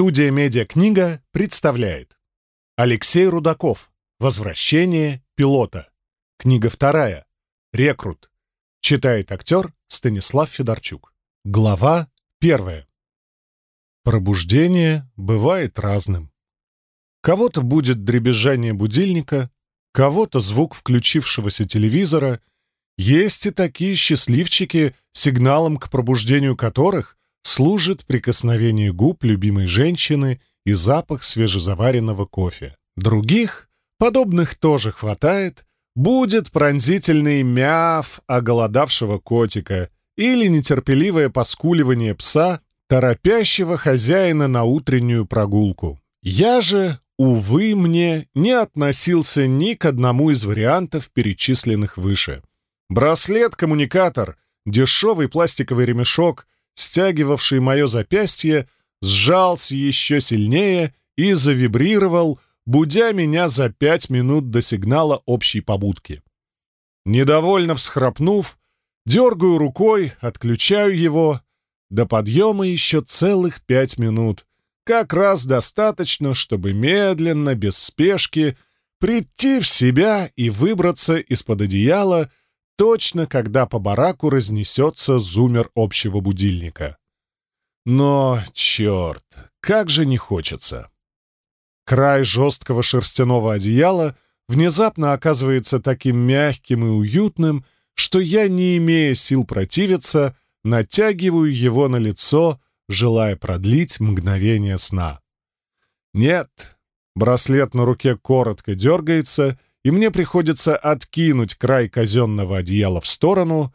Студия «Медиакнига» представляет Алексей Рудаков «Возвращение пилота». Книга вторая. «Рекрут». Читает актер Станислав Федорчук. Глава первая. Пробуждение бывает разным. Кого-то будет дребезжание будильника, кого-то звук включившегося телевизора. Есть и такие счастливчики, сигналом к пробуждению которых служит прикосновение губ любимой женщины и запах свежезаваренного кофе. Других, подобных тоже хватает, будет пронзительный мяв оголодавшего котика или нетерпеливое поскуливание пса, торопящего хозяина на утреннюю прогулку. Я же, увы, мне не относился ни к одному из вариантов, перечисленных выше. Браслет-коммуникатор, дешевый пластиковый ремешок — стягивавший мое запястье, сжался еще сильнее и завибрировал, будя меня за пять минут до сигнала общей побудки. Недовольно всхрапнув, дергаю рукой, отключаю его. До подъема еще целых пять минут. Как раз достаточно, чтобы медленно, без спешки, прийти в себя и выбраться из-под одеяла, точно когда по бараку разнесется зумер общего будильника. Но, черт, как же не хочется. Край жесткого шерстяного одеяла внезапно оказывается таким мягким и уютным, что я, не имея сил противиться, натягиваю его на лицо, желая продлить мгновение сна. Нет, браслет на руке коротко дергается — и мне приходится откинуть край казенного одеяла в сторону.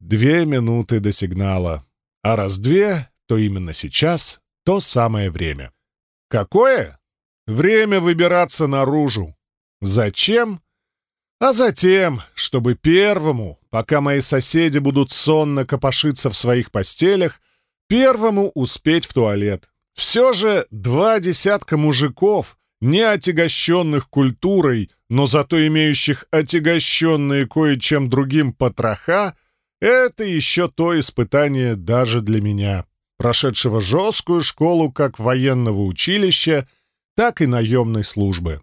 Две минуты до сигнала. А раз две, то именно сейчас то самое время. Какое? Время выбираться наружу. Зачем? А затем, чтобы первому, пока мои соседи будут сонно копошиться в своих постелях, первому успеть в туалет. Все же два десятка мужиков, не отягощенных культурой, но зато имеющих отягощенные кое-чем другим потроха, это еще то испытание даже для меня, прошедшего жесткую школу как военного училища, так и наемной службы.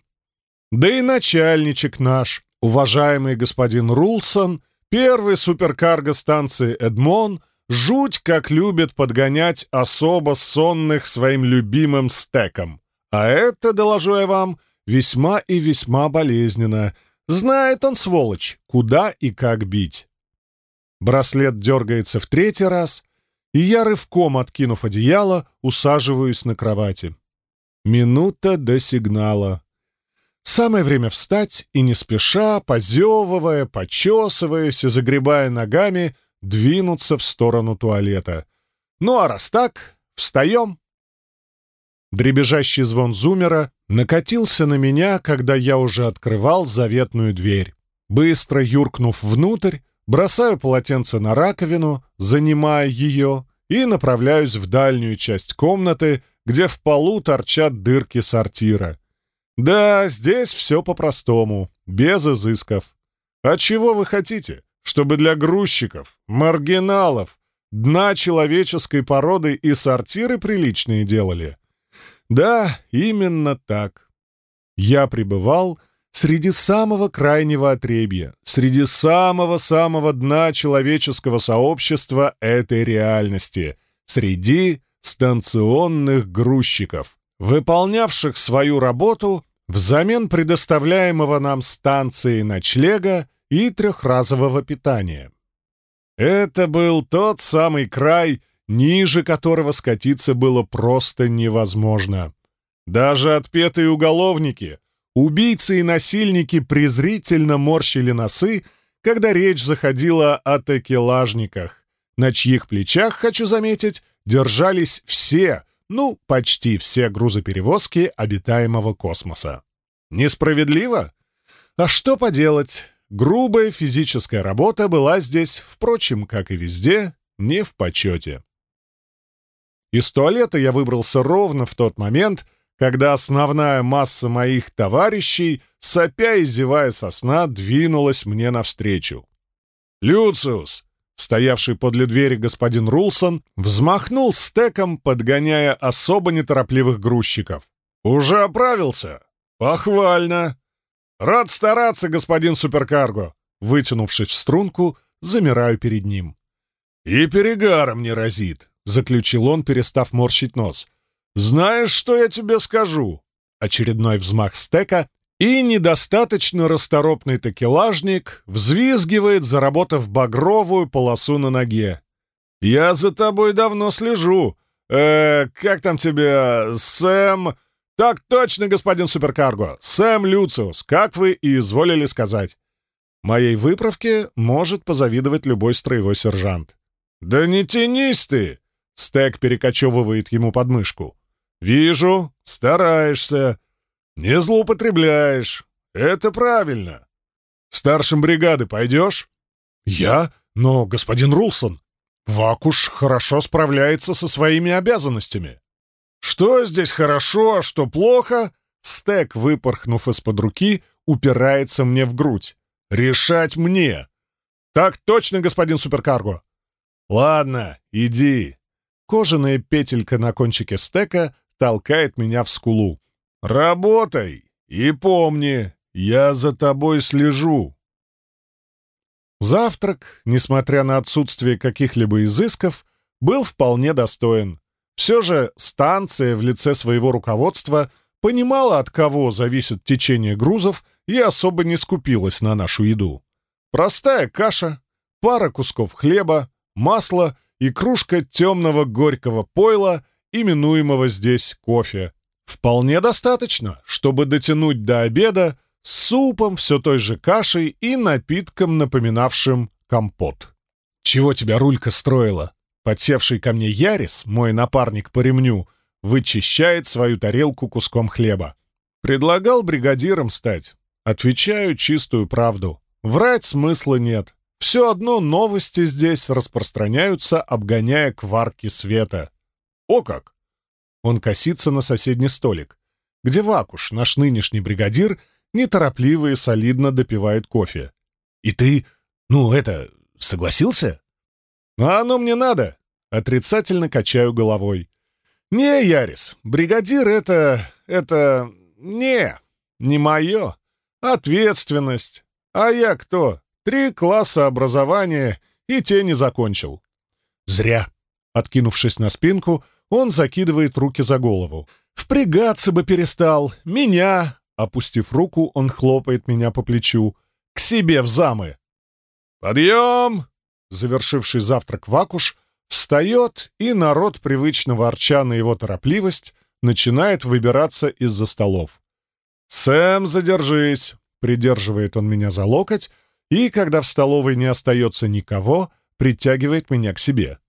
Да и начальничек наш, уважаемый господин Рулсон, первый суперкарго станции «Эдмон», жуть как любит подгонять особо сонных своим любимым стеком. А это, доложу я вам, весьма и весьма болезненно. Знает он, сволочь, куда и как бить. Браслет дергается в третий раз, и я, рывком откинув одеяло, усаживаюсь на кровати. Минута до сигнала. Самое время встать и не спеша, позевывая, почесываясь и загребая ногами, двинуться в сторону туалета. Ну а раз так, встаем Дребезжащий звон зумера накатился на меня, когда я уже открывал заветную дверь. Быстро юркнув внутрь, бросаю полотенце на раковину, занимая ее, и направляюсь в дальнюю часть комнаты, где в полу торчат дырки сортира. Да, здесь все по-простому, без изысков. А чего вы хотите? Чтобы для грузчиков, маргиналов, дна человеческой породы и сортиры приличные делали? Да, именно так. Я пребывал среди самого крайнего отребья, среди самого-самого дна человеческого сообщества этой реальности, среди станционных грузчиков, выполнявших свою работу взамен предоставляемого нам станции ночлега и трехразового питания. Это был тот самый край, ниже которого скатиться было просто невозможно. Даже отпетые уголовники, убийцы и насильники презрительно морщили носы, когда речь заходила о такелажниках, на чьих плечах, хочу заметить, держались все, ну, почти все грузоперевозки обитаемого космоса. Несправедливо? А что поделать? Грубая физическая работа была здесь, впрочем, как и везде, не в почете. Из туалета я выбрался ровно в тот момент, когда основная масса моих товарищей, сопя и зевая со сна, двинулась мне навстречу. «Люциус, стоявший подле двери господин Рулсон, взмахнул стеком, подгоняя особо неторопливых грузчиков. «Уже оправился? Похвально! Рад стараться, господин Суперкарго!» Вытянувшись в струнку, замираю перед ним. «И перегаром не разит», — заключил он, перестав морщить нос. «Знаешь, что я тебе скажу?» Очередной взмах стека, и недостаточно расторопный такелажник взвизгивает, заработав багровую полосу на ноге. «Я за тобой давно слежу. Э, как там тебя, Сэм...» «Так точно, господин Суперкарго! Сэм Люциус, как вы и изволили сказать!» Моей выправке может позавидовать любой строевой сержант. «Да не тянись ты!» — Стек перекочевывает ему подмышку. «Вижу, стараешься. Не злоупотребляешь. Это правильно. Старшим бригады пойдешь?» «Я? Но, господин Рулсон, Вакуш хорошо справляется со своими обязанностями». «Что здесь хорошо, а что плохо?» Стек, выпорхнув из-под руки, упирается мне в грудь. «Решать мне!» «Так точно, господин Суперкарго!» «Ладно, иди!» Кожаная петелька на кончике стека толкает меня в скулу. «Работай! И помни, я за тобой слежу!» Завтрак, несмотря на отсутствие каких-либо изысков, был вполне достоин. Все же станция в лице своего руководства понимала, от кого зависит течение грузов, и особо не скупилась на нашу еду. Простая каша, пара кусков хлеба, масло и кружка темного горького пойла, именуемого здесь кофе. Вполне достаточно, чтобы дотянуть до обеда с супом, все той же кашей и напитком, напоминавшим компот. «Чего тебя рулька строила?» Подсевший ко мне Ярис, мой напарник по ремню, вычищает свою тарелку куском хлеба. Предлагал бригадиром стать. Отвечаю чистую правду. Врать смысла нет. Все одно новости здесь распространяются, обгоняя кварки света. О как! Он косится на соседний столик, где Вакуш, наш нынешний бригадир, неторопливо и солидно допивает кофе. «И ты, ну, это, согласился?» «А оно мне надо!» — отрицательно качаю головой. «Не, Ярис, бригадир — это... это... не, не мое. Ответственность. А я кто? Три класса образования, и те не закончил». «Зря!» — откинувшись на спинку, он закидывает руки за голову. «Впрягаться бы перестал! Меня!» Опустив руку, он хлопает меня по плечу. «К себе в замы!» «Подъем!» завершивший завтрак Вакуш, встает, и народ, привычно ворча на его торопливость, начинает выбираться из-за столов. «Сэм, задержись!» — придерживает он меня за локоть, и, когда в столовой не остается никого, притягивает меня к себе.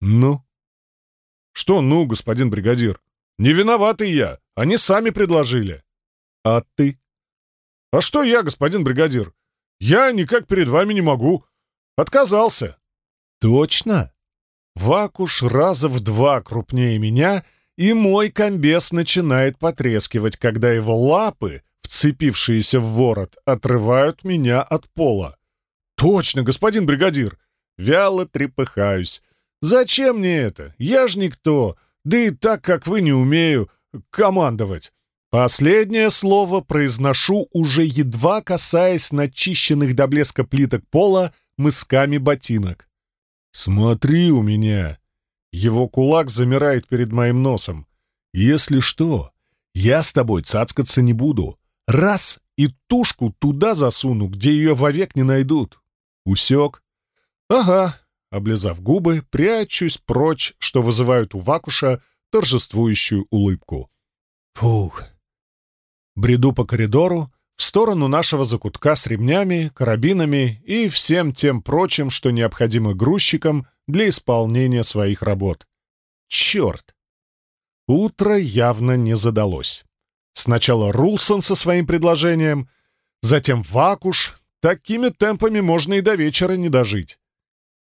«Ну?» «Что «ну», господин бригадир? Не виноватый я, они сами предложили». «А ты?» «А что я, господин бригадир? Я никак перед вами не могу. Отказался. Точно? Вакуш раза в два крупнее меня, и мой комбес начинает потрескивать, когда его лапы, вцепившиеся в ворот, отрывают меня от пола. Точно, господин бригадир. Вяло трепыхаюсь. Зачем мне это? Я ж никто. Да и так, как вы, не умею командовать. Последнее слово произношу, уже едва касаясь начищенных до блеска плиток пола мысками ботинок. «Смотри у меня!» Его кулак замирает перед моим носом. «Если что, я с тобой цацкаться не буду. Раз — и тушку туда засуну, где ее вовек не найдут. Усек?» «Ага», — облизав губы, прячусь прочь, что вызывают у Вакуша торжествующую улыбку. «Фух!» Бреду по коридору, в сторону нашего закутка с ремнями, карабинами и всем тем прочим, что необходимо грузчикам для исполнения своих работ. Черт! Утро явно не задалось. Сначала Рулсон со своим предложением, затем Вакуш. Такими темпами можно и до вечера не дожить.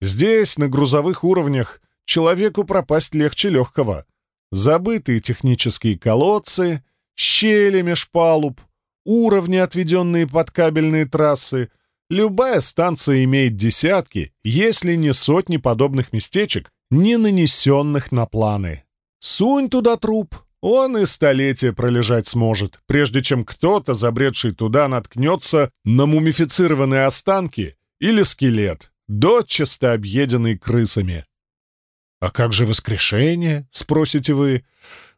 Здесь, на грузовых уровнях, человеку пропасть легче легкого. Забытые технические колодцы, щели меж палуб, уровни, отведенные под кабельные трассы, Любая станция имеет десятки, если не сотни подобных местечек, не нанесенных на планы. Сунь туда труп, он и столетия пролежать сможет, прежде чем кто-то, забредший туда, наткнется на мумифицированные останки или скелет, дочисто объеденный крысами. «А как же воскрешение?» — спросите вы.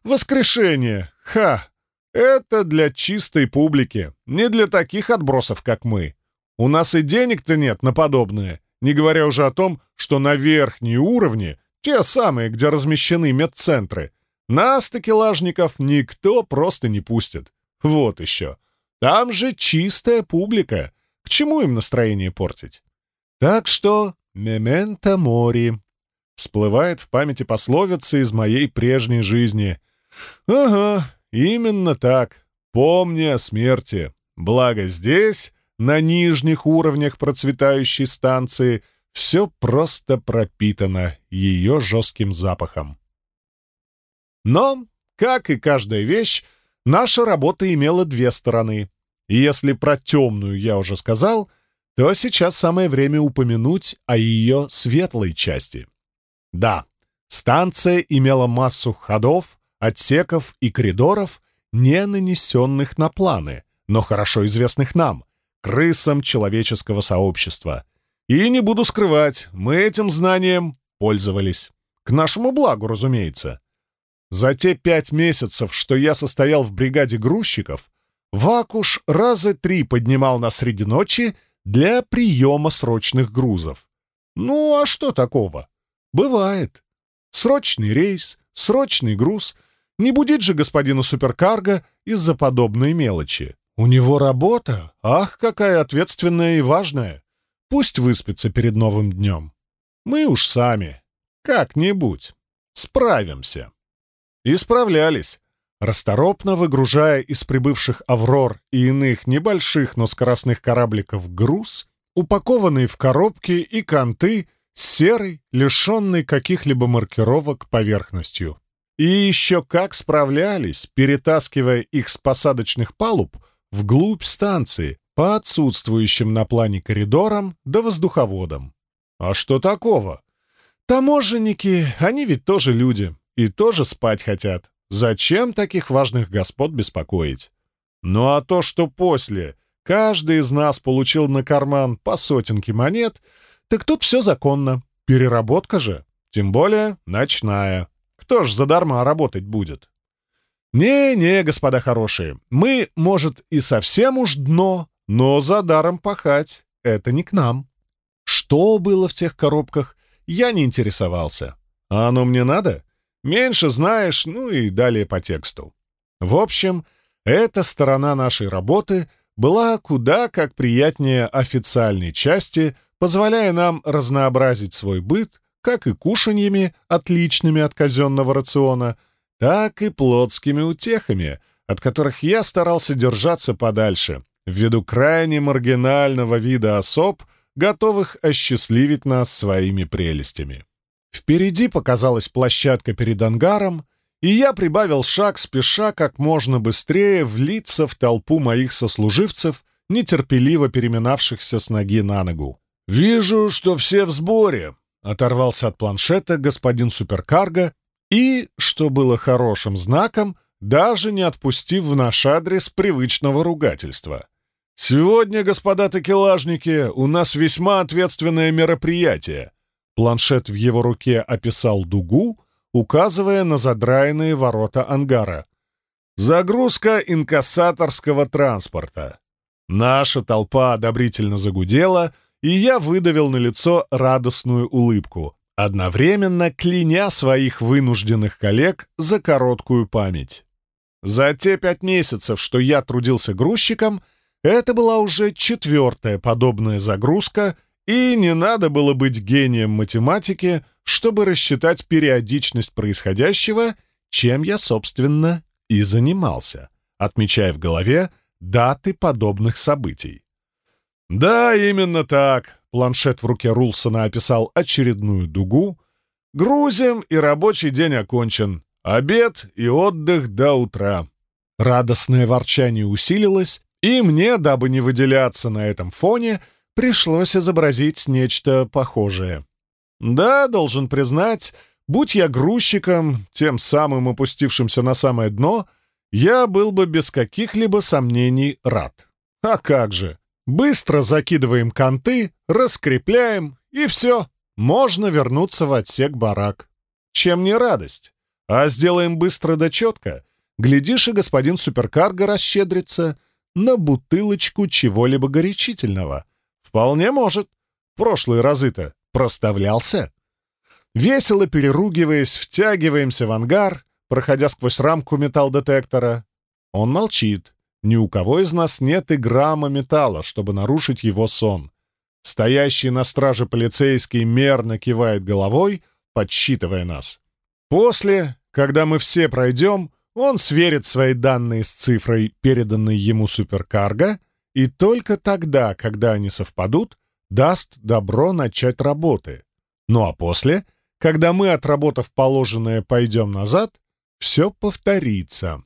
«Воскрешение! Ха! Это для чистой публики, не для таких отбросов, как мы. У нас и денег-то нет на подобное, не говоря уже о том, что на верхние уровни, те самые, где размещены медцентры, нас, такелажников, никто просто не пустит. Вот еще. Там же чистая публика. К чему им настроение портить? Так что «мементо мори» всплывает в памяти пословица из моей прежней жизни. Ага, именно так. Помни о смерти. Благо здесь, на нижних уровнях процветающей станции, все просто пропитано ее жестким запахом. Но, как и каждая вещь, наша работа имела две стороны. И если про темную я уже сказал, то сейчас самое время упомянуть о ее светлой части. Да, станция имела массу ходов, отсеков и коридоров, не нанесенных на планы, но хорошо известных нам, крысам человеческого сообщества. И не буду скрывать, мы этим знанием пользовались. К нашему благу, разумеется. За те пять месяцев, что я состоял в бригаде грузчиков, Вакуш раза три поднимал нас среди ночи для приема срочных грузов. Ну, а что такого? Бывает. Срочный рейс, срочный груз. Не будет же господина суперкарго из-за подобной мелочи. У него работа, ах, какая ответственная и важная. Пусть выспится перед новым днем. Мы уж сами. Как-нибудь. Справимся. И справлялись, расторопно выгружая из прибывших «Аврор» и иных небольших, но скоростных корабликов груз, упакованные в коробки и канты серой, лишенной каких-либо маркировок поверхностью. И еще как справлялись, перетаскивая их с посадочных палуб вглубь станции, по отсутствующим на плане коридорам да воздуховодам. А что такого? Таможенники, они ведь тоже люди, и тоже спать хотят. Зачем таких важных господ беспокоить? Ну а то, что после каждый из нас получил на карман по сотенке монет — так тут все законно. Переработка же. Тем более ночная. Кто ж задарма работать будет? Не-не, господа хорошие, мы, может, и совсем уж дно, но за даром пахать — это не к нам. Что было в тех коробках, я не интересовался. А оно мне надо? Меньше знаешь, ну и далее по тексту. В общем, эта сторона нашей работы была куда как приятнее официальной части, позволяя нам разнообразить свой быт как и кушаньями, отличными от казенного рациона, так и плотскими утехами, от которых я старался держаться подальше, ввиду крайне маргинального вида особ, готовых осчастливить нас своими прелестями. Впереди показалась площадка перед ангаром, и я прибавил шаг, спеша как можно быстрее влиться в толпу моих сослуживцев, нетерпеливо переминавшихся с ноги на ногу. «Вижу, что все в сборе», — оторвался от планшета господин Суперкарго и, что было хорошим знаком, даже не отпустив в наш адрес привычного ругательства. «Сегодня, господа такелажники, у нас весьма ответственное мероприятие». Планшет в его руке описал дугу, указывая на задраенные ворота ангара. «Загрузка инкассаторского транспорта». Наша толпа одобрительно загудела, и я выдавил на лицо радостную улыбку, одновременно кляня своих вынужденных коллег за короткую память. За те пять месяцев, что я трудился грузчиком, это была уже четвертая подобная загрузка, и не надо было быть гением математики, чтобы рассчитать периодичность происходящего, чем я, собственно, и занимался, отмечая в голове даты подобных событий. «Да, именно так», — планшет в руке Рулсона описал очередную дугу. «Грузим, и рабочий день окончен. Обед и отдых до утра». Радостное ворчание усилилось, и мне, дабы не выделяться на этом фоне, пришлось изобразить нечто похожее. Да, должен признать, будь я грузчиком, тем самым опустившимся на самое дно, я был бы без каких-либо сомнений рад. А как же! Быстро закидываем конты, раскрепляем, и все, можно вернуться в отсек барак. Чем не радость? А сделаем быстро да четко. Глядишь, и господин суперкарго расщедрится на бутылочку чего-либо горячительного. Вполне может. Прошлые разы-то проставлялся. Весело переругиваясь, втягиваемся в ангар, проходя сквозь рамку металл-детектора. Он молчит. Ни у кого из нас нет и грамма металла, чтобы нарушить его сон. Стоящий на страже полицейский мерно кивает головой, подсчитывая нас. После, когда мы все пройдем, он сверит свои данные с цифрой, переданной ему суперкарго, и только тогда, когда они совпадут, даст добро начать работы. Ну а после, когда мы, отработав положенное, пойдем назад, все повторится.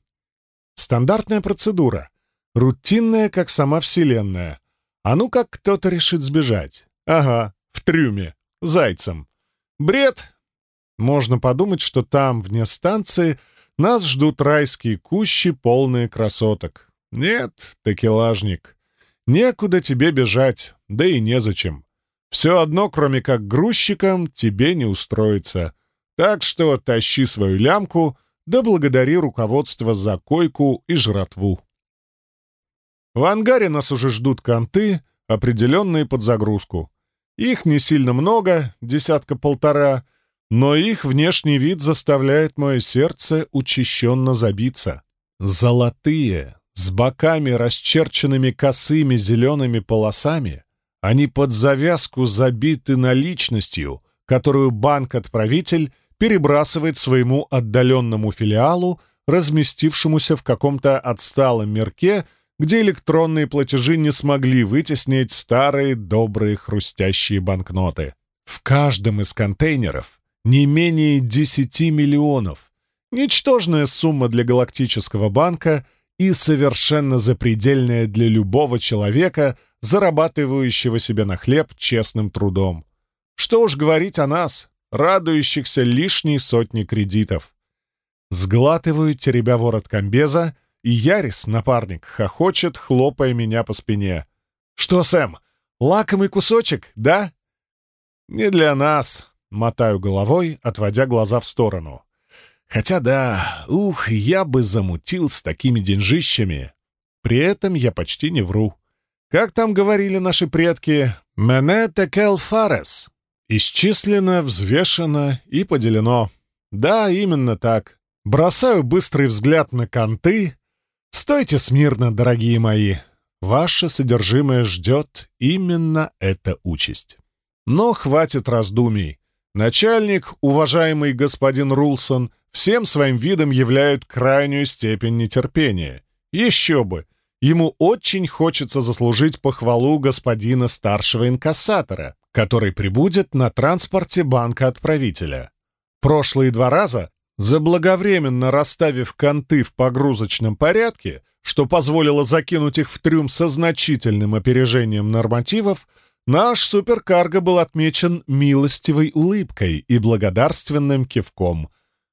Стандартная процедура. Рутинная, как сама Вселенная. А ну как кто-то решит сбежать. Ага, в трюме. Зайцем. Бред. Можно подумать, что там, вне станции, нас ждут райские кущи, полные красоток. Нет, такелажник. Некуда тебе бежать, да и незачем. Все одно, кроме как грузчиком, тебе не устроиться. Так что тащи свою лямку — да благодари руководство за койку и жратву. В ангаре нас уже ждут конты, определенные под загрузку. Их не сильно много, десятка-полтора, но их внешний вид заставляет мое сердце учащенно забиться. Золотые, с боками, расчерченными косыми зелеными полосами, они под завязку забиты наличностью, которую банк-отправитель перебрасывает своему отдаленному филиалу, разместившемуся в каком-то отсталом мирке, где электронные платежи не смогли вытеснить старые добрые хрустящие банкноты. В каждом из контейнеров не менее 10 миллионов. Ничтожная сумма для галактического банка и совершенно запредельная для любого человека, зарабатывающего себе на хлеб честным трудом. Что уж говорить о нас, радующихся лишней сотни кредитов. Сглатываю, теребя ворот комбеза, и Ярис, напарник, хохочет, хлопая меня по спине. «Что, Сэм, лакомый кусочек, да?» «Не для нас», — мотаю головой, отводя глаза в сторону. «Хотя да, ух, я бы замутил с такими деньжищами. При этом я почти не вру. Как там говорили наши предки, «Мене текел фарес», Исчислено, взвешено и поделено. Да, именно так. Бросаю быстрый взгляд на конты. Стойте смирно, дорогие мои. Ваше содержимое ждет именно эта участь. Но хватит раздумий. Начальник, уважаемый господин Рулсон, всем своим видом являют крайнюю степень нетерпения. Еще бы! Ему очень хочется заслужить похвалу господина старшего инкассатора, который прибудет на транспорте банка-отправителя. Прошлые два раза, заблаговременно расставив конты в погрузочном порядке, что позволило закинуть их в трюм со значительным опережением нормативов, наш суперкарго был отмечен милостивой улыбкой и благодарственным кивком.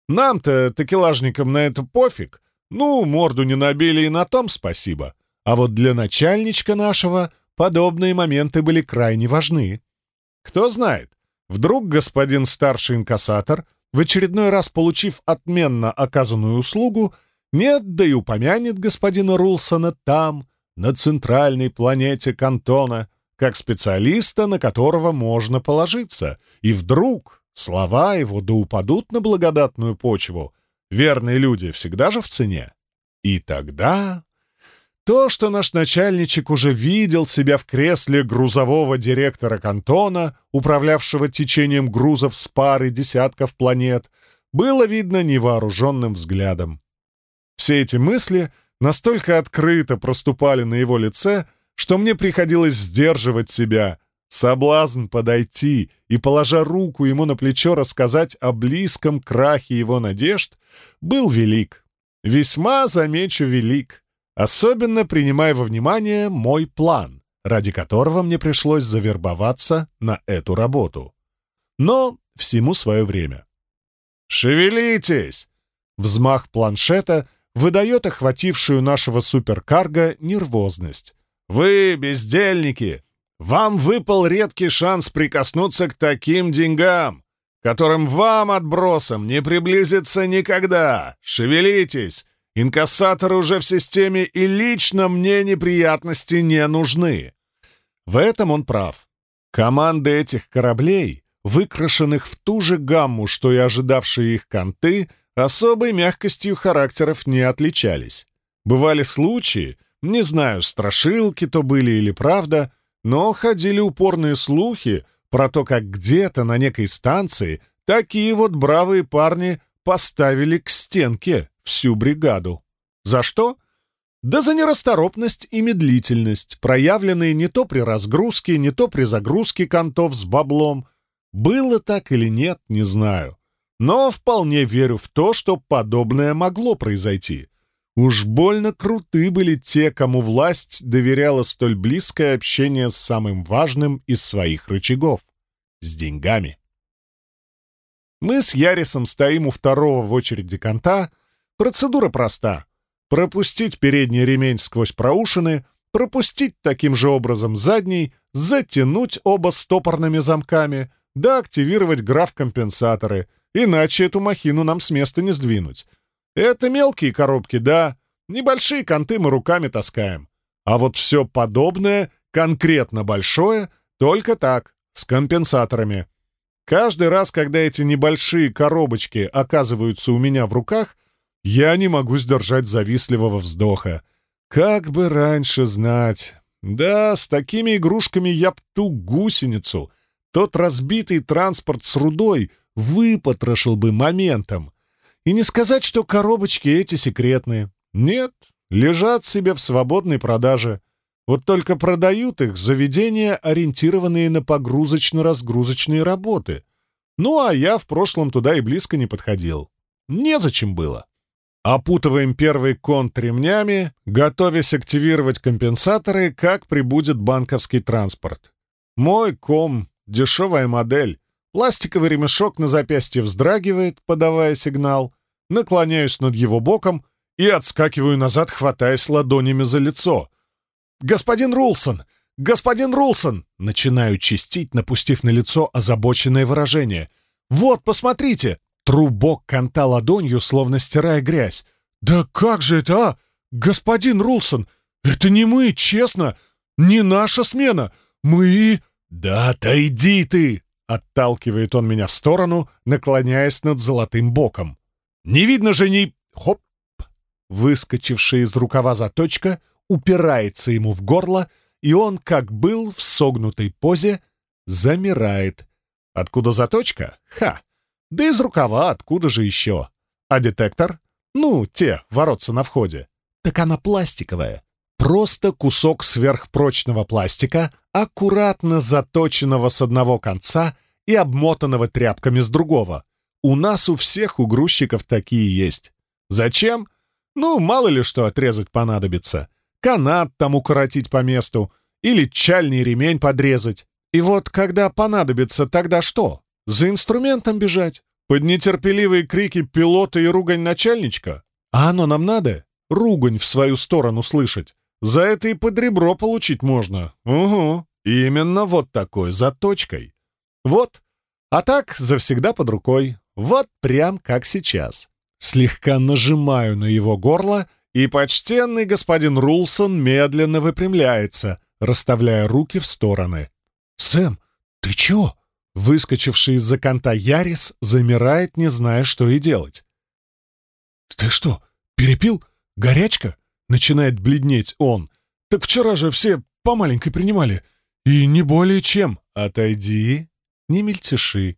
Нам-то, такелажникам, на это пофиг. Ну, морду не набили и на том спасибо. А вот для начальничка нашего подобные моменты были крайне важны. Кто знает, вдруг господин старший инкассатор, в очередной раз получив отменно оказанную услугу, нет, да и упомянет господина Рулсона там, на центральной планете Кантона, как специалиста, на которого можно положиться, и вдруг слова его да упадут на благодатную почву. Верные люди всегда же в цене. И тогда то, что наш начальничек уже видел себя в кресле грузового директора кантона, управлявшего течением грузов с пары десятков планет, было видно невооруженным взглядом. Все эти мысли настолько открыто проступали на его лице, что мне приходилось сдерживать себя. Соблазн подойти и, положа руку ему на плечо, рассказать о близком крахе его надежд был велик. Весьма, замечу, велик. Особенно принимая во внимание мой план ради которого мне пришлось завербоваться на эту работу. Но всему свое время. «Шевелитесь!» Взмах планшета выдает охватившую нашего суперкарго нервозность. «Вы, бездельники, вам выпал редкий шанс прикоснуться к таким деньгам, которым вам, отбросам, не приблизиться никогда. Шевелитесь! Инкассаторы уже в системе, и лично мне неприятности не нужны». В этом он прав. Команды этих кораблей, выкрашенных в ту же гамму, что и ожидавшие их конты, особой мягкостью характеров не отличались. Бывали случаи, не знаю, страшилки то были или правда, но ходили упорные слухи про то, как где-то на некой станции такие вот бравые парни поставили к стенке всю бригаду. За что? Да за нерасторопность и медлительность, проявленные не то при разгрузке, не то при загрузке контов с баблом. Было так или нет, не знаю. Но вполне верю в то, что подобное могло произойти. Уж больно круты были те, кому власть доверяла столь близкое общение с самым важным из своих рычагов — с деньгами. Мы с Ярисом стоим у второго в очереди конта. Процедура проста. Пропустить передний ремень сквозь проушины, пропустить таким же образом задний, затянуть оба стопорными замками, да активировать граф-компенсаторы, иначе эту махину нам с места не сдвинуть. Это мелкие коробки, да. Небольшие конты мы руками таскаем. А вот все подобное, конкретно большое, только так, с компенсаторами. Каждый раз, когда эти небольшие коробочки оказываются у меня в руках, я не могу сдержать завистливого вздоха. Как бы раньше знать. Да, с такими игрушками я б ту гусеницу, тот разбитый транспорт с рудой выпотрошил бы моментом. И не сказать, что коробочки эти секретные. Нет, лежат себе в свободной продаже. Вот только продают их заведения, ориентированные на погрузочно-разгрузочные работы. Ну, а я в прошлом туда и близко не подходил. Незачем было. Опутываем первый конт ремнями, готовясь активировать компенсаторы, как прибудет банковский транспорт. Мой ком — дешевая модель. Пластиковый ремешок на запястье вздрагивает, подавая сигнал. Наклоняюсь над его боком и отскакиваю назад, хватаясь ладонями за лицо. «Господин Рулсон! Господин Рулсон!» Начинаю чистить, напустив на лицо озабоченное выражение. «Вот, посмотрите!» Трубок конта ладонью, словно стирая грязь. «Да как же это, а? Господин Рулсон! Это не мы, честно! Не наша смена! Мы...» «Да отойди ты!» Отталкивает он меня в сторону, наклоняясь над золотым боком. «Не видно же ни...» Хоп! Выскочившая из рукава заточка упирается ему в горло, и он, как был в согнутой позе, замирает. Откуда заточка? Ха! Да из рукава откуда же еще? А детектор? Ну, те, воротца на входе. Так она пластиковая. Просто кусок сверхпрочного пластика, аккуратно заточенного с одного конца и обмотанного тряпками с другого. У нас у всех у грузчиков такие есть. Зачем? Ну, мало ли что отрезать понадобится. Канат там укоротить по месту или чальный ремень подрезать. И вот когда понадобится, тогда что? За инструментом бежать? Под нетерпеливые крики пилота и ругань начальничка? А оно нам надо? Ругань в свою сторону слышать. За это и под ребро получить можно. Угу. Именно вот такой заточкой. Вот. А так, завсегда под рукой. Вот прям как сейчас. Слегка нажимаю на его горло, и почтенный господин Рулсон медленно выпрямляется, расставляя руки в стороны. «Сэм, ты чё?» Выскочивший из-за конта Ярис замирает, не зная, что и делать. «Ты что, перепил? Горячка?» — начинает бледнеть он. «Так вчера же все по маленькой принимали. И не более чем. Отойди, не мельтеши».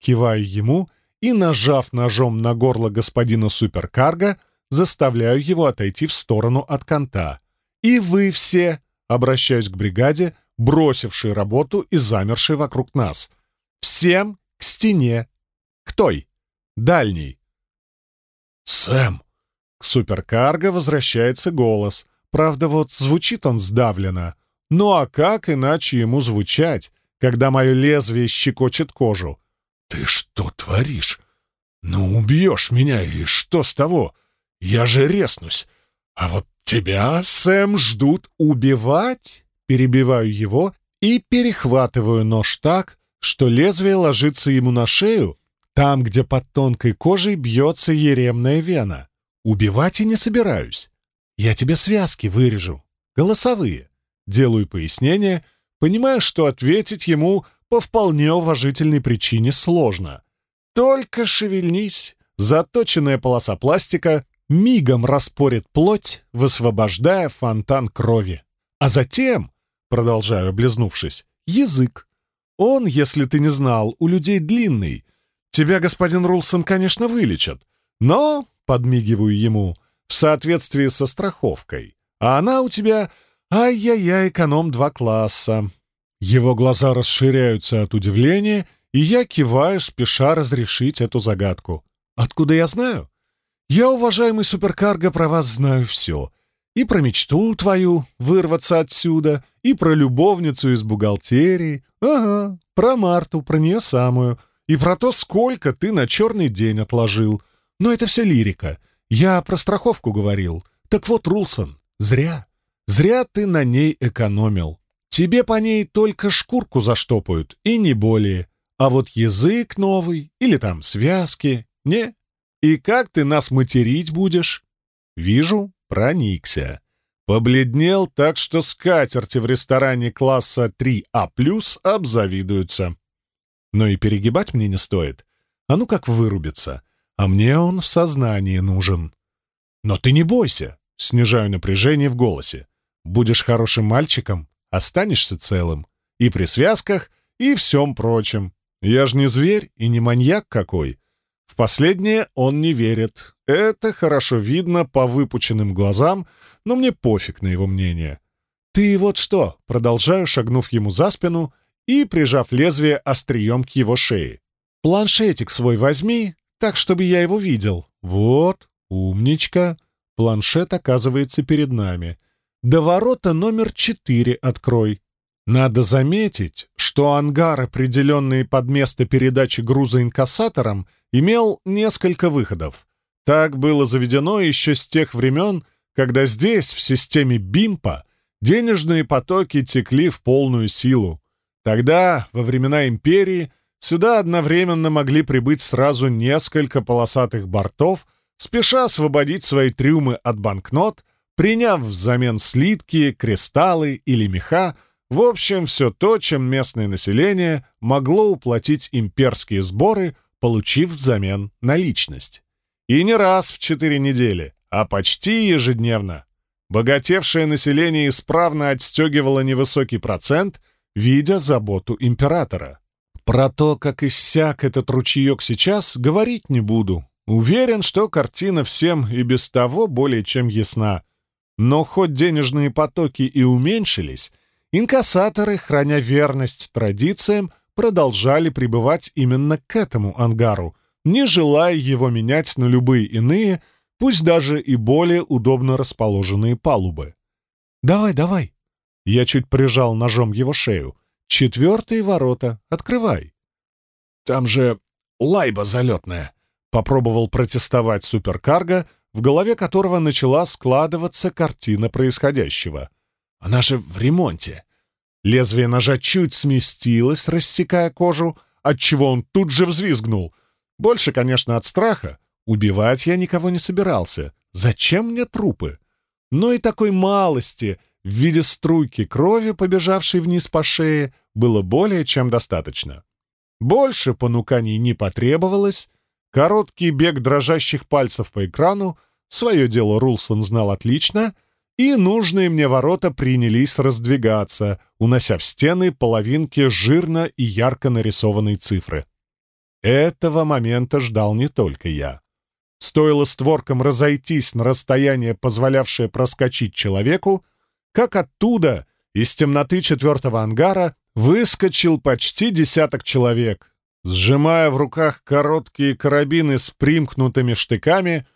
Киваю ему и, нажав ножом на горло господина суперкарга, заставляю его отойти в сторону от конта. «И вы все!» — обращаюсь к бригаде, бросившей работу и замершей вокруг нас — Всем к стене. К той, дальней. «Сэм!» Суперкарго возвращается голос. Правда, вот звучит он сдавленно. Ну а как иначе ему звучать, когда мое лезвие щекочет кожу? «Ты что творишь? Ну, убьешь меня, и что с того? Я же резнусь. А вот тебя, Сэм, ждут убивать?» Перебиваю его и перехватываю нож так, что лезвие ложится ему на шею, там, где под тонкой кожей бьется еремная вена. Убивать и не собираюсь. Я тебе связки вырежу. Голосовые. Делаю пояснение, понимая, что ответить ему по вполне уважительной причине сложно. Только шевельнись. Заточенная полоса пластика мигом распорит плоть, высвобождая фонтан крови. А затем, продолжаю облизнувшись, язык. Он, если ты не знал, у людей длинный. Тебя, господин Рулсон, конечно, вылечат, но, подмигиваю ему, в соответствии со страховкой. А она у тебя, ай-яй-яй, эконом два класса. Его глаза расширяются от удивления, и я киваю, спеша разрешить эту загадку. Откуда я знаю? Я, уважаемый суперкарго, про вас знаю все. И про мечту твою вырваться отсюда, и про любовницу из бухгалтерии. Ага, про Марту, про нее самую. И про то, сколько ты на черный день отложил. Но это все лирика. Я про страховку говорил. Так вот, Рулсон, зря. Зря ты на ней экономил. Тебе по ней только шкурку заштопают, и не более. А вот язык новый или там связки — не. И как ты нас материть будешь? Вижу, проникся. Побледнел так, что скатерти в ресторане класса 3А+, обзавидуются. Но и перегибать мне не стоит. А ну как вырубиться. А мне он в сознании нужен. Но ты не бойся, снижаю напряжение в голосе. Будешь хорошим мальчиком, останешься целым. И при связках, и всем прочем. Я ж не зверь и не маньяк какой. В последнее он не верит. Это хорошо видно по выпученным глазам, но мне пофиг на его мнение. «Ты вот что!» — продолжаю, шагнув ему за спину и прижав лезвие острием к его шее. «Планшетик свой возьми, так, чтобы я его видел. Вот, умничка!» Планшет оказывается перед нами. До ворота номер четыре открой. Надо заметить, что ангар, определенный под место передачи груза инкассатором, имел несколько выходов. Так было заведено еще с тех времен, когда здесь, в системе БИМПа, денежные потоки текли в полную силу. Тогда, во времена империи, сюда одновременно могли прибыть сразу несколько полосатых бортов, спеша освободить свои трюмы от банкнот приняв взамен слитки, кристаллы или меха, в общем, все то, чем местное население могло уплатить имперские сборы, получив взамен наличность. И не раз в четыре недели, а почти ежедневно. Богатевшее население исправно отстегивало невысокий процент, видя заботу императора. Про то, как иссяк этот ручеек сейчас, говорить не буду. Уверен, что картина всем и без того более чем ясна — но хоть денежные потоки и уменьшились, инкассаторы, храня верность традициям, продолжали пребывать именно к этому ангару, не желая его менять на любые иные, пусть даже и более удобно расположенные палубы. «Давай, давай!» Я чуть прижал ножом его шею. «Четвертые ворота. Открывай!» «Там же лайба залетная!» — попробовал протестовать суперкарго, в голове которого начала складываться картина происходящего. Она же в ремонте. Лезвие ножа чуть сместилось, рассекая кожу, отчего он тут же взвизгнул. Больше, конечно, от страха. Убивать я никого не собирался. Зачем мне трупы? Но и такой малости в виде струйки крови, побежавшей вниз по шее, было более чем достаточно. Больше понуканий не потребовалось, Короткий бег дрожащих пальцев по экрану, свое дело Рулсон знал отлично, и нужные мне ворота принялись раздвигаться, унося в стены половинки жирно и ярко нарисованной цифры. Этого момента ждал не только я. Стоило створкам разойтись на расстояние, позволявшее проскочить человеку, как оттуда, из темноты четвертого ангара, выскочил почти десяток человек, Сжимая в руках короткие карабины с примкнутыми штыками,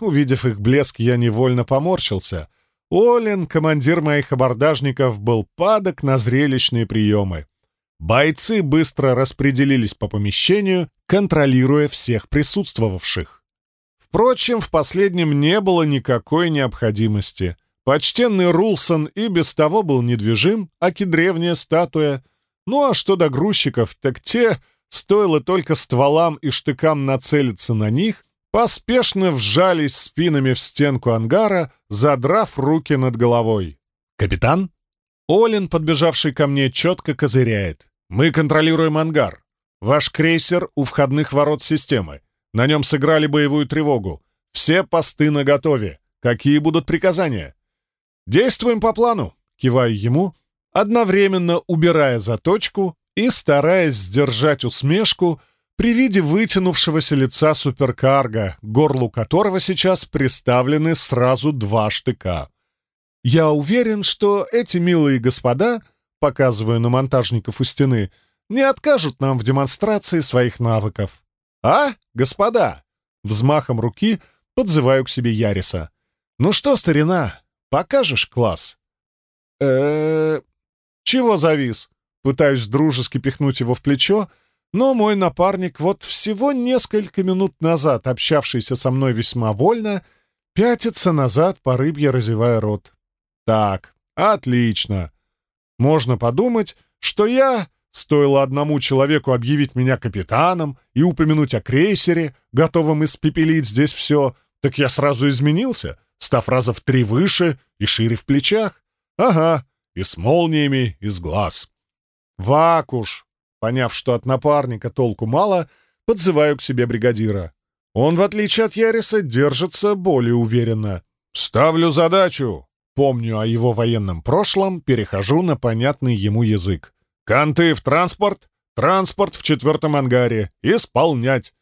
увидев их блеск, я невольно поморщился. Олин, командир моих абордажников, был падок на зрелищные приемы. Бойцы быстро распределились по помещению, контролируя всех присутствовавших. Впрочем, в последнем не было никакой необходимости. Почтенный Рулсон и без того был недвижим, аки древняя статуя. Ну а что до грузчиков, так те, стоило только стволам и штыкам нацелиться на них, поспешно вжались спинами в стенку ангара, задрав руки над головой. «Капитан?» Олин, подбежавший ко мне, четко козыряет. «Мы контролируем ангар. Ваш крейсер у входных ворот системы. На нем сыграли боевую тревогу. Все посты наготове. Какие будут приказания?» «Действуем по плану», — киваю ему, одновременно убирая заточку и стараясь сдержать усмешку, при виде вытянувшегося лица суперкарга, горлу которого сейчас приставлены сразу два штыка. Я уверен, что эти милые господа, показывая на монтажников у стены, не откажут нам в демонстрации своих навыков. А, господа? Взмахом руки подзываю к себе Яриса. Ну что, старина, покажешь класс? э Чего завис? Пытаюсь дружески пихнуть его в плечо, но мой напарник, вот всего несколько минут назад общавшийся со мной весьма вольно, пятится назад по рыбье, разевая рот. Так, отлично. Можно подумать, что я, стоило одному человеку объявить меня капитаном и упомянуть о крейсере, готовом испепелить здесь все, так я сразу изменился, став раза в три выше и шире в плечах. Ага, и с молниями из глаз. Вакуш, Поняв, что от напарника толку мало, подзываю к себе бригадира. Он, в отличие от Яриса, держится более уверенно. «Ставлю задачу!» Помню о его военном прошлом, перехожу на понятный ему язык. «Канты в транспорт, транспорт в четвертом ангаре. Исполнять!»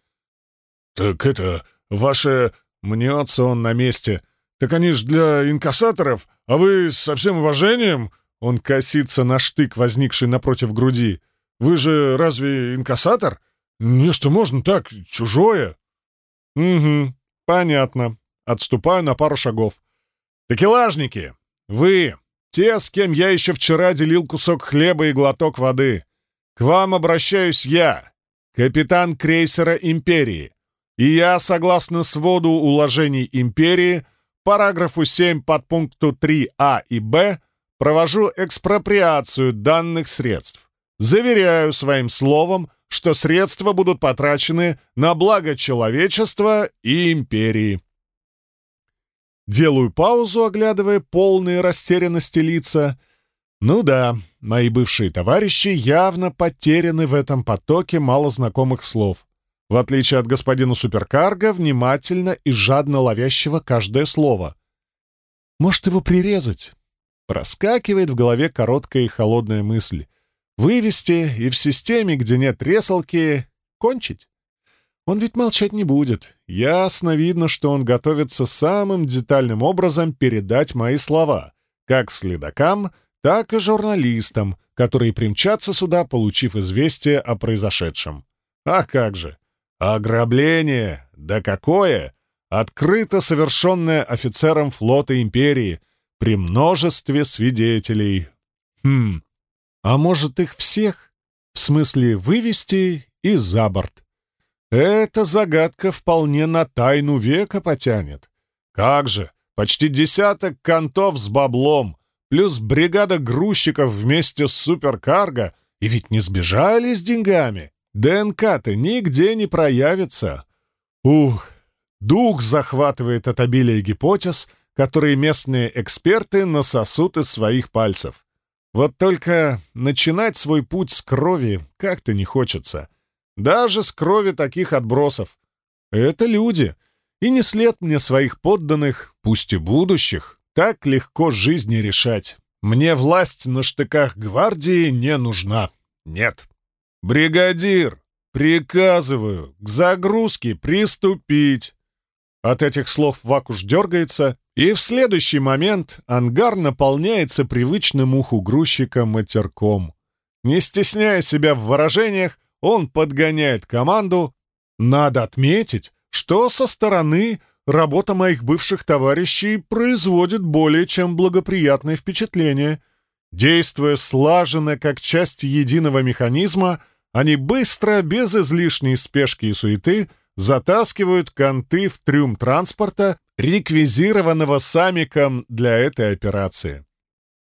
«Так это, ваше...» — мнется он на месте. «Так они ж для инкассаторов, а вы со всем уважением...» Он косится на штык, возникший напротив груди. Вы же разве инкассатор? Не что можно так, чужое. Угу, понятно. Отступаю на пару шагов. Такелажники, вы, те, с кем я еще вчера делил кусок хлеба и глоток воды. К вам обращаюсь я, капитан крейсера «Империи». И я, согласно своду уложений «Империи», параграфу 7 подпункту 3а и б, провожу экспроприацию данных средств. Заверяю своим словом, что средства будут потрачены на благо человечества и империи. Делаю паузу, оглядывая полные растерянности лица. Ну да, мои бывшие товарищи явно потеряны в этом потоке малознакомых слов. В отличие от господина Суперкарга, внимательно и жадно ловящего каждое слово. Может, его прирезать? Проскакивает в голове короткая и холодная мысль. Вывести и в системе, где нет ресалки, кончить. Он ведь молчать не будет. Ясно видно, что он готовится самым детальным образом передать мои слова, как следакам, так и журналистам, которые примчатся сюда, получив известие о произошедшем. А как же! Ограбление! Да какое! Открыто совершенное офицером флота Империи при множестве свидетелей. Хм, а может, их всех? В смысле, вывести и за борт? Эта загадка вполне на тайну века потянет. Как же, почти десяток контов с баблом, плюс бригада грузчиков вместе с суперкарго, и ведь не сбежали с деньгами. ДНК-то нигде не проявится. Ух, дух захватывает от обилия гипотез, которые местные эксперты насосут из своих пальцев. Вот только начинать свой путь с крови как-то не хочется. Даже с крови таких отбросов. Это люди. И не след мне своих подданных, пусть и будущих, так легко жизни решать. Мне власть на штыках гвардии не нужна. Нет. Бригадир, приказываю к загрузке приступить. От этих слов Вакуш дергается, и в следующий момент ангар наполняется привычным уху грузчика матерком. Не стесняя себя в выражениях, он подгоняет команду. Надо отметить, что со стороны работа моих бывших товарищей производит более чем благоприятное впечатление. Действуя слаженно как часть единого механизма, они быстро, без излишней спешки и суеты, затаскивают конты в трюм транспорта, реквизированного самиком для этой операции.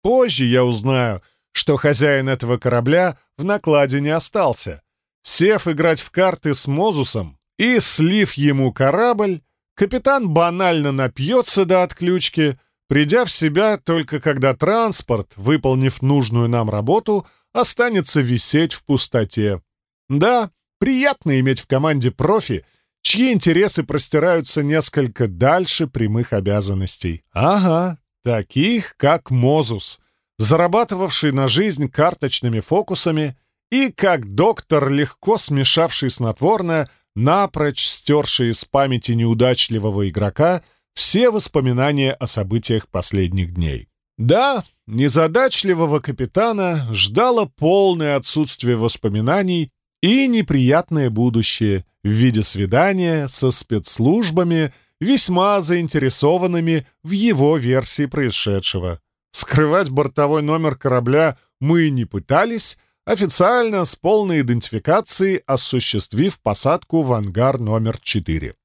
Позже я узнаю, что хозяин этого корабля в накладе не остался. Сев играть в карты с Мозусом и слив ему корабль, капитан банально напьется до отключки, придя в себя только когда транспорт, выполнив нужную нам работу, останется висеть в пустоте. Да, приятно иметь в команде профи, чьи интересы простираются несколько дальше прямых обязанностей. Ага, таких как Мозус, зарабатывавший на жизнь карточными фокусами и как доктор, легко смешавший снотворное, напрочь стерший из памяти неудачливого игрока все воспоминания о событиях последних дней. Да, незадачливого капитана ждало полное отсутствие воспоминаний и неприятное будущее в виде свидания со спецслужбами, весьма заинтересованными в его версии происшедшего. Скрывать бортовой номер корабля мы не пытались, официально с полной идентификацией осуществив посадку в ангар номер 4.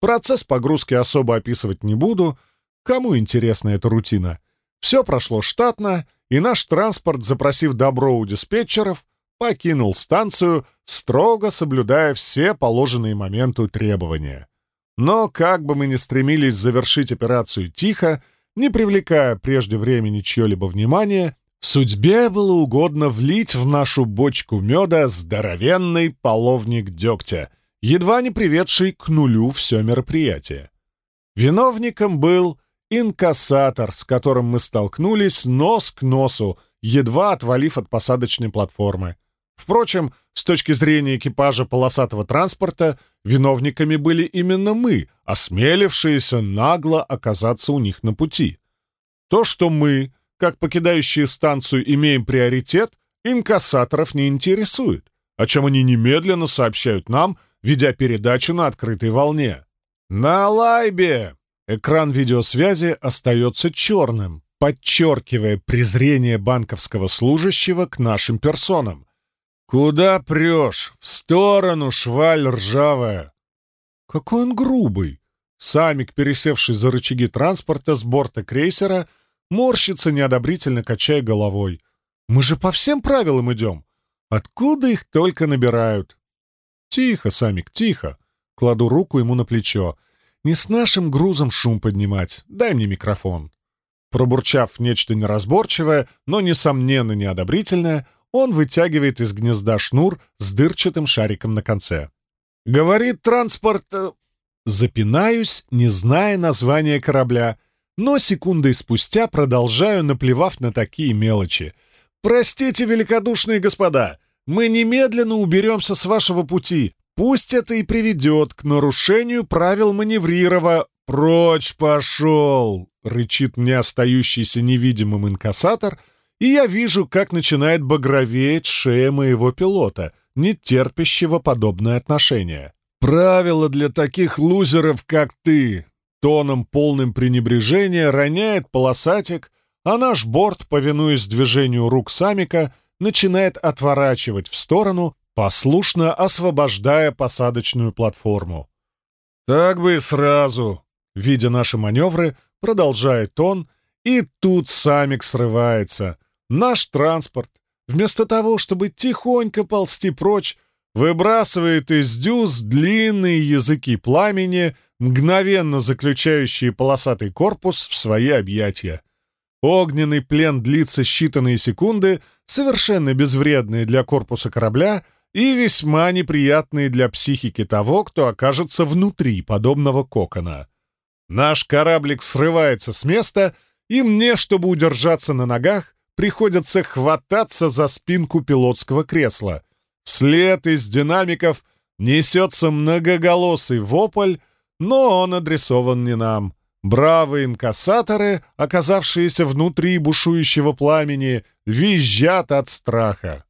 Процесс погрузки особо описывать не буду, кому интересна эта рутина. Все прошло штатно, и наш транспорт, запросив добро у диспетчеров, покинул станцию, строго соблюдая все положенные моменту требования. Но как бы мы ни стремились завершить операцию тихо, не привлекая прежде времени чье-либо внимание, судьбе было угодно влить в нашу бочку меда здоровенный половник дегтя, едва не приведший к нулю все мероприятие. Виновником был инкассатор, с которым мы столкнулись нос к носу, едва отвалив от посадочной платформы. Впрочем, с точки зрения экипажа полосатого транспорта, виновниками были именно мы, осмелившиеся нагло оказаться у них на пути. То, что мы, как покидающие станцию, имеем приоритет, инкассаторов не интересует, о чем они немедленно сообщают нам, ведя передачу на открытой волне. На лайбе! Экран видеосвязи остается черным, подчеркивая презрение банковского служащего к нашим персонам. «Куда прешь? В сторону, шваль ржавая!» «Какой он грубый!» Самик, пересевший за рычаги транспорта с борта крейсера, морщится, неодобрительно качая головой. «Мы же по всем правилам идем! Откуда их только набирают?» «Тихо, Самик, тихо!» Кладу руку ему на плечо. «Не с нашим грузом шум поднимать. Дай мне микрофон». Пробурчав нечто неразборчивое, но, несомненно, неодобрительное, он вытягивает из гнезда шнур с дырчатым шариком на конце. «Говорит транспорт...» э, Запинаюсь, не зная названия корабля, но секундой спустя продолжаю, наплевав на такие мелочи. «Простите, великодушные господа, мы немедленно уберемся с вашего пути. Пусть это и приведет к нарушению правил маневрирова. Прочь пошел!» — рычит мне остающийся невидимым инкассатор — и я вижу, как начинает багроветь шея моего пилота, не терпящего подобное отношение. «Правило для таких лузеров, как ты!» Тоном полным пренебрежения роняет полосатик, а наш борт, повинуясь движению рук Самика, начинает отворачивать в сторону, послушно освобождая посадочную платформу. «Так бы и сразу!» Видя наши маневры, продолжает он, и тут Самик срывается — Наш транспорт, вместо того, чтобы тихонько ползти прочь, выбрасывает из дюз длинные языки пламени, мгновенно заключающие полосатый корпус в свои объятия. Огненный плен длится считанные секунды, совершенно безвредные для корпуса корабля и весьма неприятные для психики того, кто окажется внутри подобного кокона. Наш кораблик срывается с места, и мне, чтобы удержаться на ногах, приходится хвататься за спинку пилотского кресла. Вслед из динамиков несется многоголосый вопль, но он адресован не нам. Бравые инкассаторы, оказавшиеся внутри бушующего пламени, визжат от страха.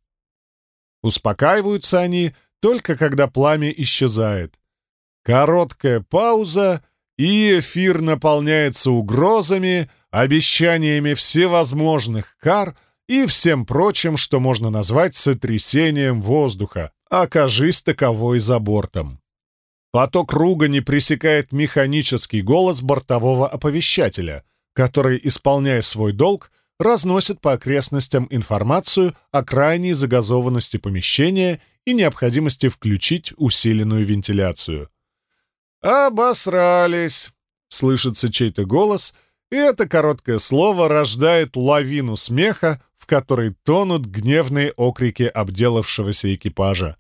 Успокаиваются они только когда пламя исчезает. Короткая пауза, и эфир наполняется угрозами, обещаниями всевозможных кар и всем прочим, что можно назвать сотрясением воздуха, окажись таковой за бортом. Поток ругани пресекает механический голос бортового оповещателя, который, исполняя свой долг, разносит по окрестностям информацию о крайней загазованности помещения и необходимости включить усиленную вентиляцию. «Обосрались!» — слышится чей-то голос, и это короткое слово рождает лавину смеха, в которой тонут гневные окрики обделавшегося экипажа.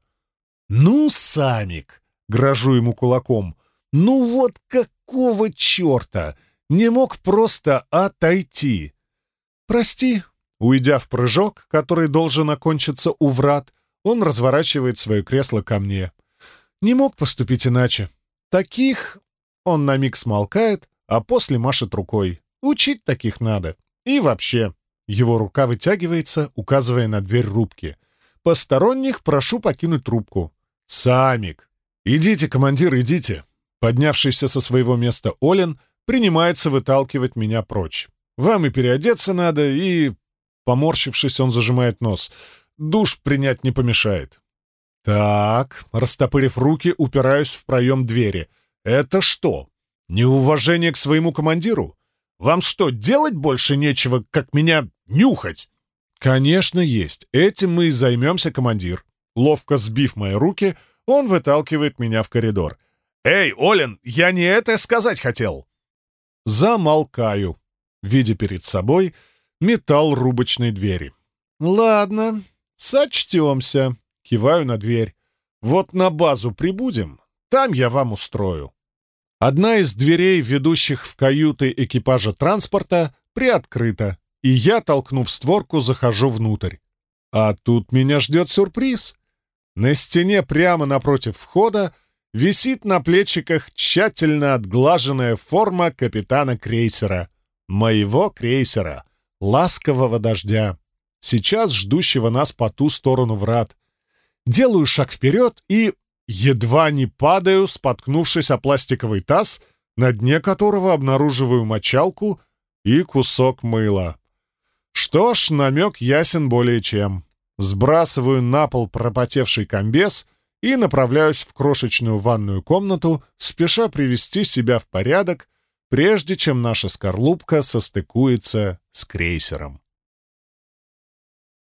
«Ну, Самик!» — грожу ему кулаком. «Ну вот какого черта! Не мог просто отойти!» «Прости!» Уйдя в прыжок, который должен окончиться у врат, он разворачивает свое кресло ко мне. «Не мог поступить иначе. Таких...» Он на миг смолкает, а после машет рукой. «Учить таких надо. И вообще...» Его рука вытягивается, указывая на дверь рубки. «Посторонних прошу покинуть трубку». «Самик!» «Идите, командир, идите!» Поднявшийся со своего места Олен принимается выталкивать меня прочь. «Вам и переодеться надо, и...» Поморщившись, он зажимает нос. «Душ принять не помешает». «Так», растопырив руки, упираюсь в проем двери. «Это что? Неуважение к своему командиру? Вам что, делать больше нечего, как меня нюхать?» «Конечно, есть. Этим мы и займемся, командир». Ловко сбив мои руки, он выталкивает меня в коридор. «Эй, Олен, я не это сказать хотел!» Замолкаю, видя перед собой металл рубочной двери. «Ладно, сочтемся», Киваю на дверь. «Вот на базу прибудем, там я вам устрою». Одна из дверей, ведущих в каюты экипажа транспорта, приоткрыта, и я, толкнув створку, захожу внутрь. А тут меня ждет сюрприз. На стене прямо напротив входа висит на плечиках тщательно отглаженная форма капитана крейсера. Моего крейсера, ласкового дождя, сейчас ждущего нас по ту сторону врат — Делаю шаг вперед и едва не падаю, споткнувшись о пластиковый таз, на дне которого обнаруживаю мочалку и кусок мыла. Что ж, намек ясен более чем. Сбрасываю на пол пропотевший комбез и направляюсь в крошечную ванную комнату, спеша привести себя в порядок, прежде чем наша скорлупка состыкуется с крейсером.